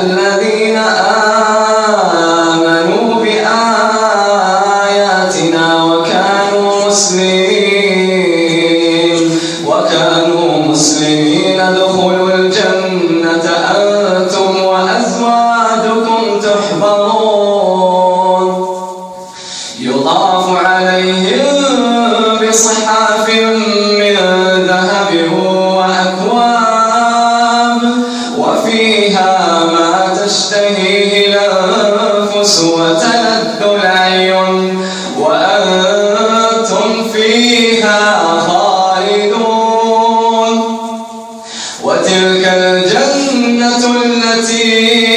ألا Matthew.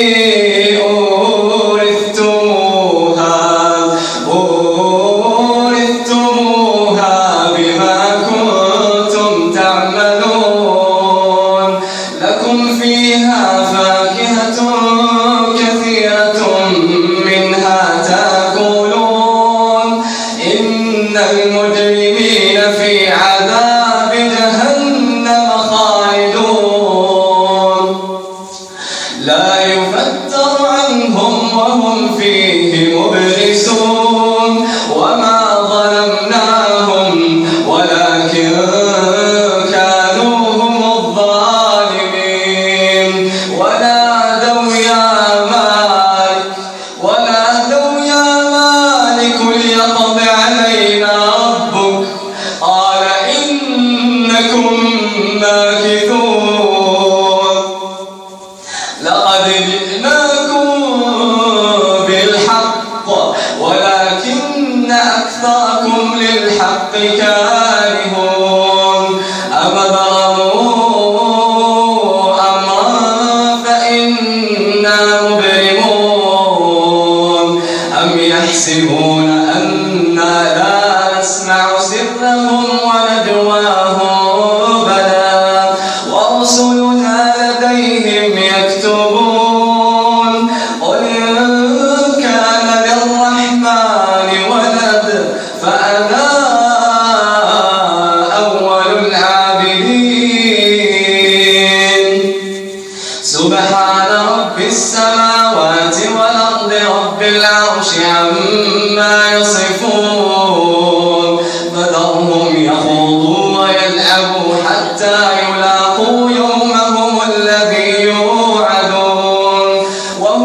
يستكبرون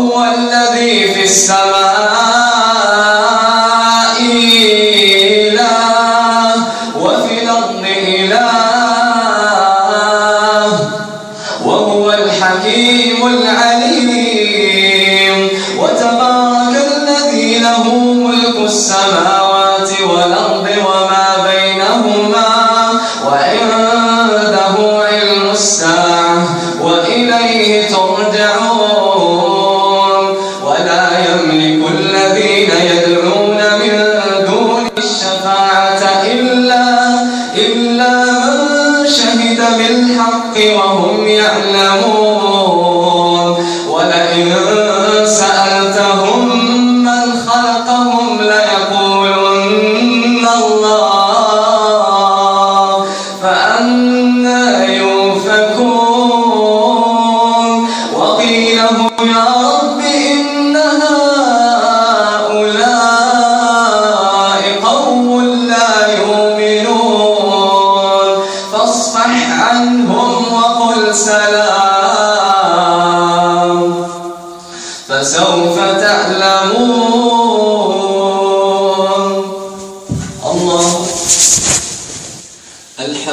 هو الذي في السماء. Namo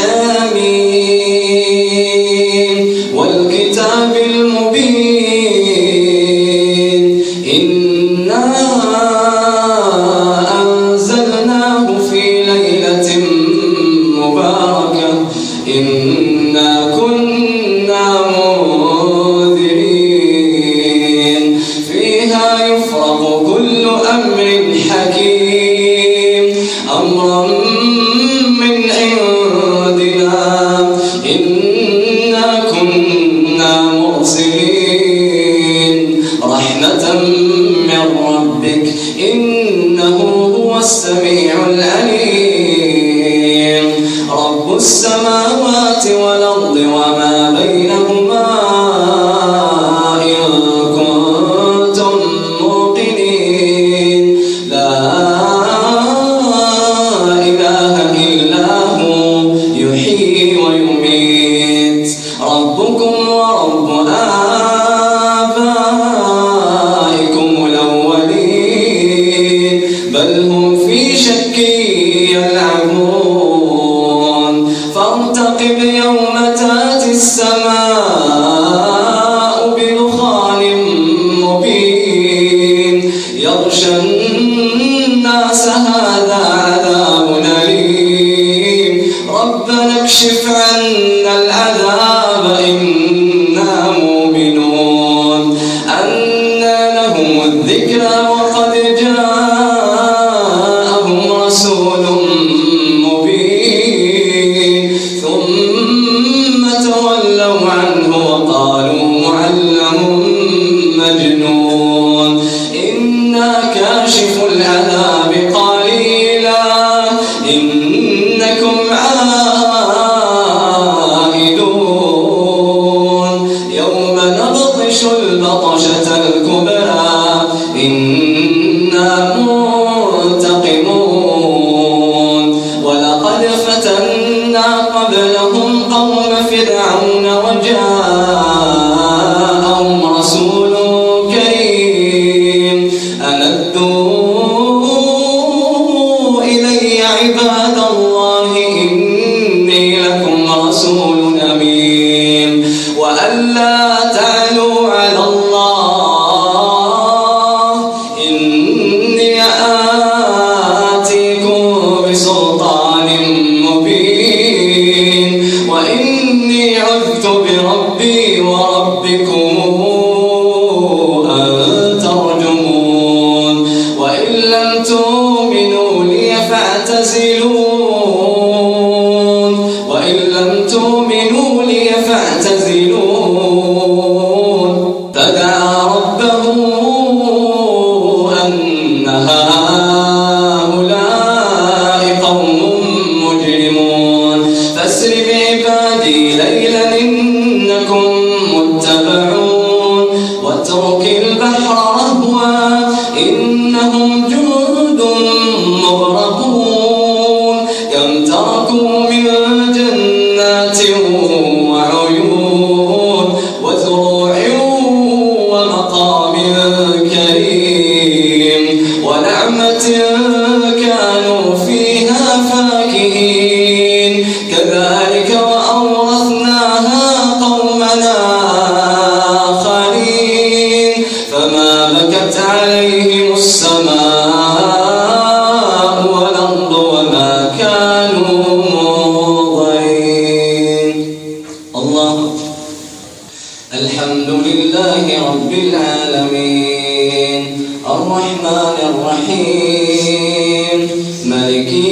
شاء الأليم رب السماوات يغشى الناس هذا عذاب أليم. ربنا اكشف عنه البطشة الكبرى. إن عذت تركوا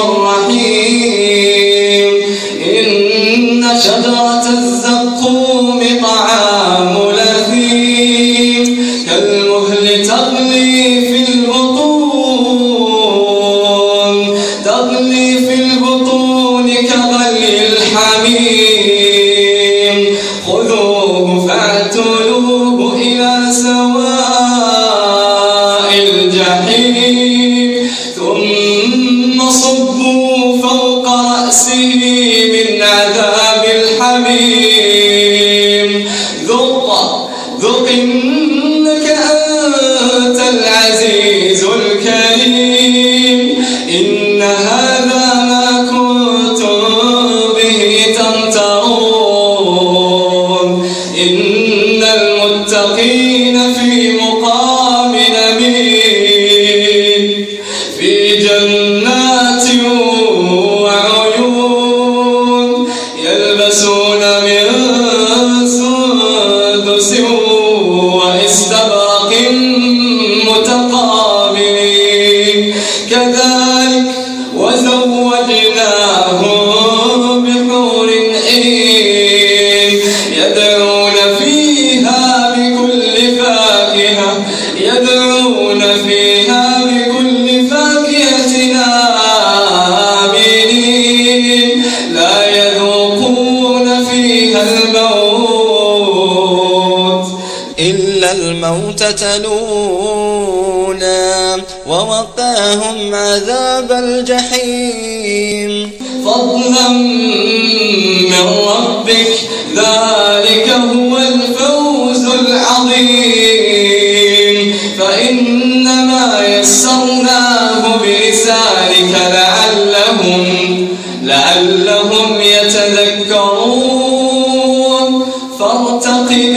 الرحيم. إن شجرة الأولى ووقاهم عذاب الجحيم. فضلا من ربك ذلك هو الفوز العظيم. فإنما يسرناه بلسانك لعلهم لعلهم يتذكرون. فارتقب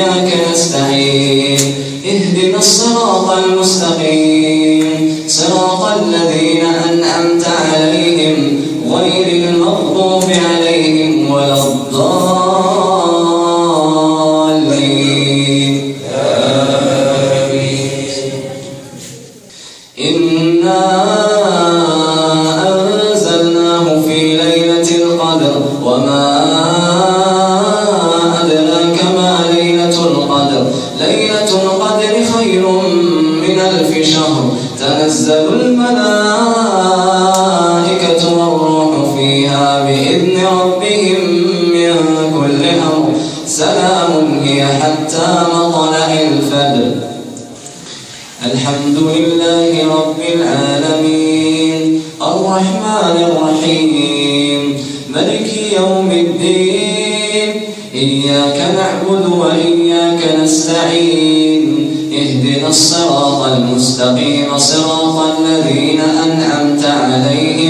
وإياك نستعين اهدنا الصراط المستقيم. صراط الذين أنعمت عليهم غير المغضوب عليهم ولا الضالين. إنا أنزلناه في ليلة القدر وما الذين أنعمت عليهم